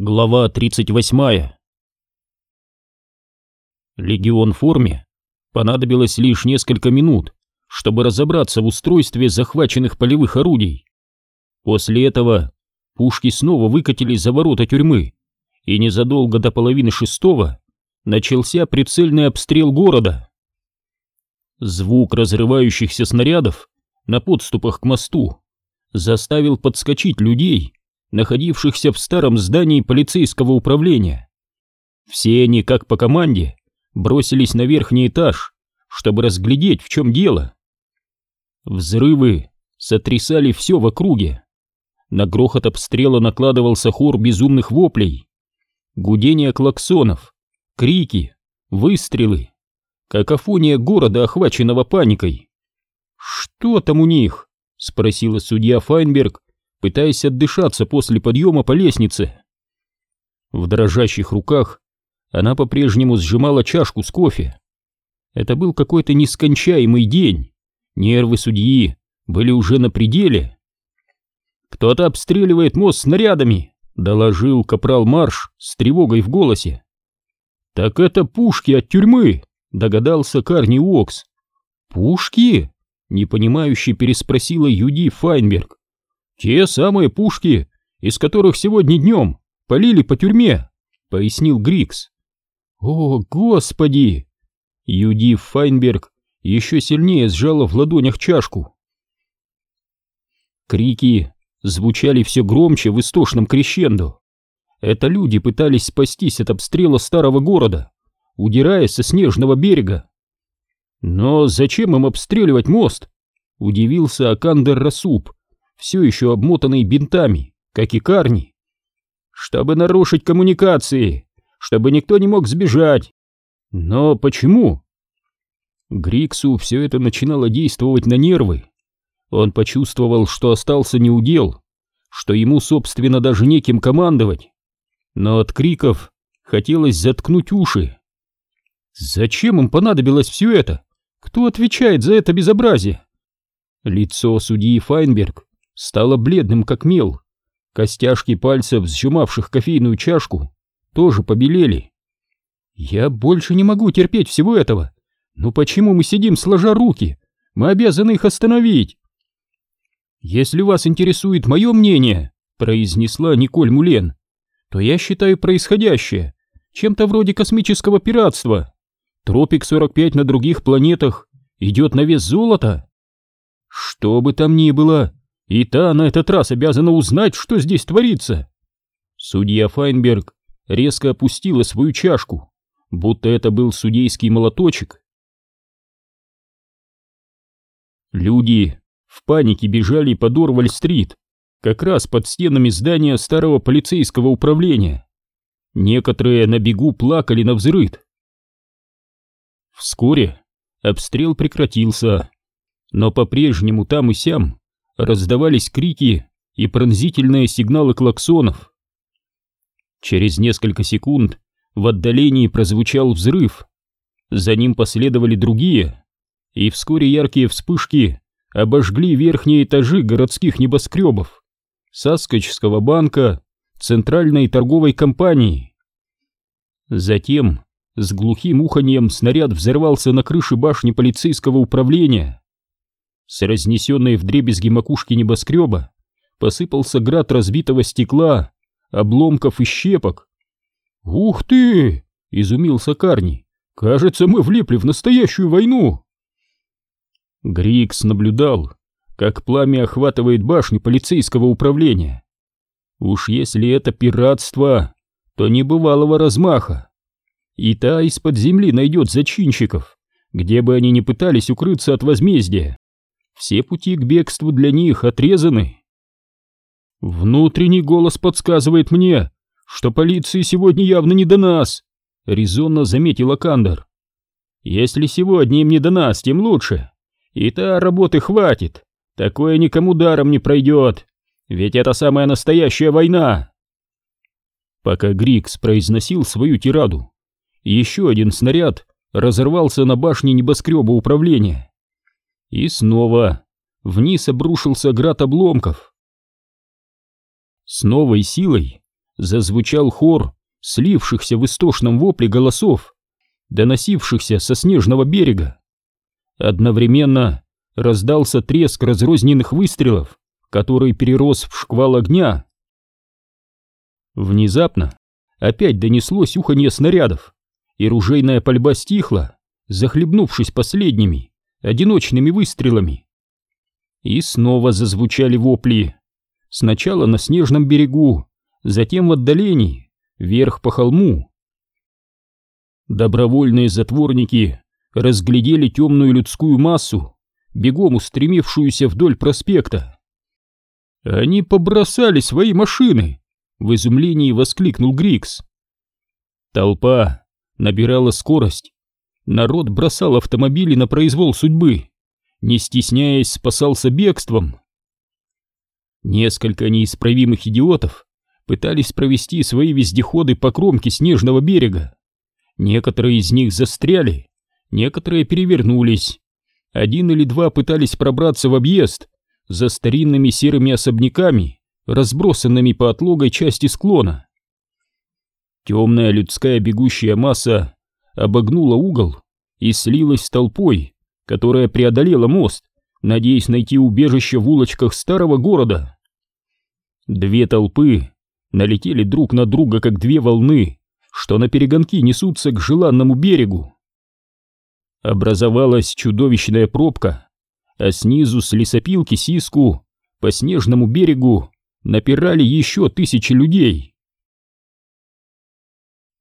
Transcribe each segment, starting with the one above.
Глава 38 Легион форме понадобилось лишь несколько минут, чтобы разобраться в устройстве захваченных полевых орудий. После этого пушки снова выкатились за ворота тюрьмы, и незадолго до половины шестого начался прицельный обстрел города. Звук разрывающихся снарядов на подступах к мосту заставил подскочить людей, находившихся в старом здании полицейского управления. Все они, как по команде, бросились на верхний этаж, чтобы разглядеть, в чем дело. Взрывы сотрясали все в округе. На грохот обстрела накладывался хор безумных воплей. Гудение клаксонов, крики, выстрелы. Какофония города, охваченного паникой. «Что там у них?» — спросила судья Файнберг, пытаясь отдышаться после подъема по лестнице. В дрожащих руках она по-прежнему сжимала чашку с кофе. Это был какой-то нескончаемый день. Нервы судьи были уже на пределе. «Кто-то обстреливает мост снарядами», — доложил капрал Марш с тревогой в голосе. «Так это пушки от тюрьмы», — догадался Карни Уокс. «Пушки?» — непонимающе переспросила Юди Файнберг. «Те самые пушки, из которых сегодня днем полили по тюрьме», — пояснил Грикс. «О, господи!» Юди Файнберг еще сильнее сжала в ладонях чашку. Крики звучали все громче в истошном крещендо. Это люди пытались спастись от обстрела старого города, удирая со снежного берега. «Но зачем им обстреливать мост?» — удивился Акандер Расуп, все еще обмотанный бинтами, как и Карни. «Чтобы нарушить коммуникации, чтобы никто не мог сбежать. Но почему?» Гриксу все это начинало действовать на нервы. Он почувствовал, что остался неудел, что ему, собственно, даже неким командовать. Но от криков хотелось заткнуть уши. Зачем им понадобилось все это? Кто отвечает за это безобразие? Лицо судьи Файнберг стало бледным как мел. Костяшки пальцев, сжимавших кофейную чашку, тоже побелели. «Я больше не могу терпеть всего этого. Ну почему мы сидим сложа руки? Мы обязаны их остановить!» «Если вас интересует мое мнение», — произнесла Николь Мулен, «то я считаю происходящее чем-то вроде космического пиратства. Тропик-45 на других планетах идет на вес золота. Что бы там ни было, и та на этот раз обязана узнать, что здесь творится. Судья Файнберг резко опустила свою чашку, будто это был судейский молоточек. Люди в панике бежали по Дорваль-стрит, как раз под стенами здания старого полицейского управления. Некоторые на бегу плакали на взрыв. Вскоре обстрел прекратился, но по-прежнему там и сям раздавались крики и пронзительные сигналы клаксонов. Через несколько секунд в отдалении прозвучал взрыв, за ним последовали другие, и вскоре яркие вспышки обожгли верхние этажи городских небоскребов, Саскочского банка, Центральной торговой компании. Затем с глухим уханьем снаряд взорвался на крыше башни полицейского управления. С разнесенной вдребезги макушки небоскреба посыпался град разбитого стекла, обломков и щепок. «Ух ты!» — изумился Карни. «Кажется, мы влипли в настоящую войну!» Грикс наблюдал, как пламя охватывает башню полицейского управления. Уж если это пиратство, то небывалого размаха. И та из-под земли найдет зачинщиков, где бы они ни пытались укрыться от возмездия. Все пути к бегству для них отрезаны. Внутренний голос подсказывает мне, что полиции сегодня явно не до нас, резонно заметила Кандор. Если сегодня им не до нас, тем лучше. И та работы хватит. Такое никому даром не пройдет. Ведь это самая настоящая война. Пока Грикс произносил свою тираду, еще один снаряд разорвался на башне небоскреба управления. И снова вниз обрушился град обломков. С новой силой зазвучал хор слившихся в истошном вопле голосов, доносившихся со снежного берега. Одновременно раздался треск разрозненных выстрелов, который перерос в шквал огня. Внезапно опять донеслось уханье снарядов, и ружейная пальба стихла, захлебнувшись последними, одиночными выстрелами. И снова зазвучали вопли. Сначала на снежном берегу, затем в отдалении, вверх по холму. Добровольные затворники разглядели темную людскую массу, бегом устремившуюся вдоль проспекта. «Они побросали свои машины!» — в изумлении воскликнул Грикс. Толпа набирала скорость. Народ бросал автомобили на произвол судьбы, не стесняясь спасался бегством. Несколько неисправимых идиотов пытались провести свои вездеходы по кромке снежного берега. Некоторые из них застряли, некоторые перевернулись. Один или два пытались пробраться в объезд за старинными серыми особняками, разбросанными по отлогой части склона. Темная людская бегущая масса обогнула угол и слилась с толпой, которая преодолела мост, надеясь найти убежище в улочках старого города. Две толпы налетели друг на друга, как две волны, что на перегонки несутся к желанному берегу. Образовалась чудовищная пробка, а снизу с лесопилки Сиску по снежному берегу напирали еще тысячи людей.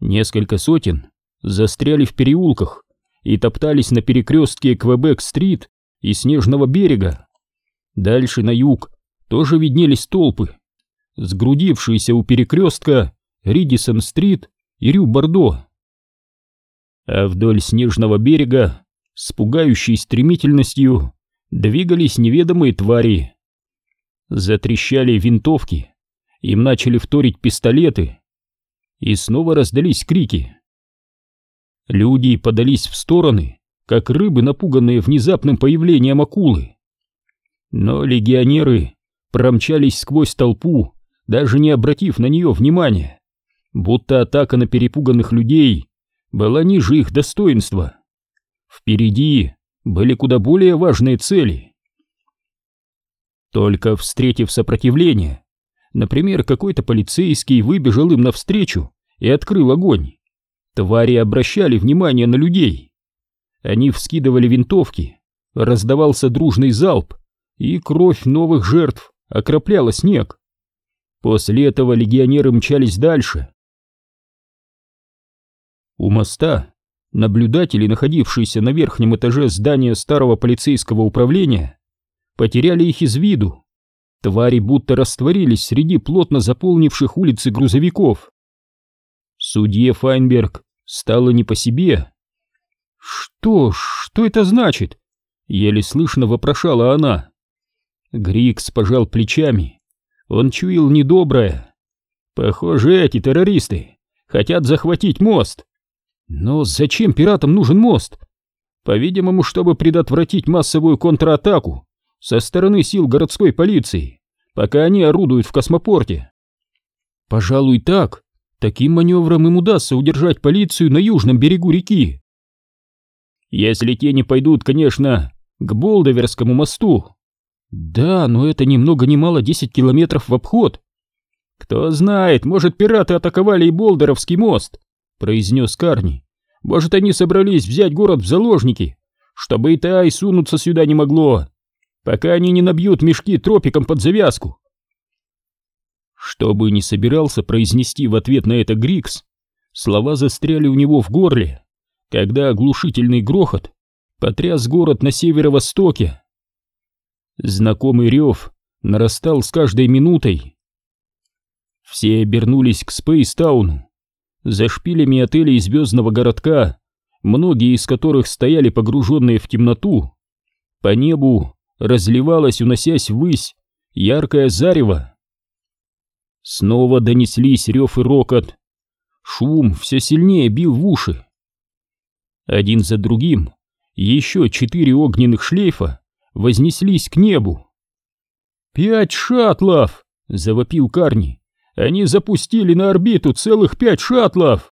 Несколько сотен застряли в переулках и топтались на перекрестке Квебек-стрит и Снежного берега. Дальше на юг тоже виднелись толпы, сгрудившиеся у перекрестка Ридисон-стрит и Рю-Бордо. А вдоль Снежного берега с пугающей стремительностью двигались неведомые твари. Затрещали винтовки, им начали вторить пистолеты, и снова раздались крики. Люди подались в стороны, как рыбы, напуганные внезапным появлением акулы. Но легионеры промчались сквозь толпу, даже не обратив на нее внимания, будто атака на перепуганных людей была ниже их достоинства. Впереди были куда более важные цели. Только встретив сопротивление, например, какой-то полицейский выбежал им навстречу и открыл огонь. Твари обращали внимание на людей. Они вскидывали винтовки, раздавался дружный залп, и кровь новых жертв окропляла снег. После этого легионеры мчались дальше. У моста наблюдатели, находившиеся на верхнем этаже здания старого полицейского управления, потеряли их из виду. Твари будто растворились среди плотно заполнивших улицы грузовиков. Судье Файнберг стало не по себе. «Что? Что это значит?» — еле слышно вопрошала она. Грикс пожал плечами. Он чуял недоброе. «Похоже, эти террористы хотят захватить мост. Но зачем пиратам нужен мост? По-видимому, чтобы предотвратить массовую контратаку со стороны сил городской полиции, пока они орудуют в космопорте. Пожалуй, так. Таким маневром им удастся удержать полицию на южном берегу реки. Если те не пойдут, конечно, к Болдоверскому мосту. Да, но это ни много ни мало 10 километров в обход. Кто знает, может, пираты атаковали и Болдеровский мост, произнес Карни. Может, они собрались взять город в заложники, чтобы и Тай сунуться сюда не могло, пока они не набьют мешки тропиком под завязку. Что бы ни собирался произнести в ответ на это Грикс, слова застряли у него в горле, когда оглушительный грохот потряс город на северо-востоке. Знакомый рев нарастал с каждой минутой. Все обернулись к Спейстауну. За шпилями отелей звездного городка, многие из которых стояли погруженные в темноту, по небу разливалась, уносясь ввысь, яркое зарево. Снова донеслись рев и рокот. Шум все сильнее бил в уши. Один за другим еще четыре огненных шлейфа вознеслись к небу. «Пять шаттлов!» — завопил Карни. Они запустили на орбиту целых пять шаттлов!»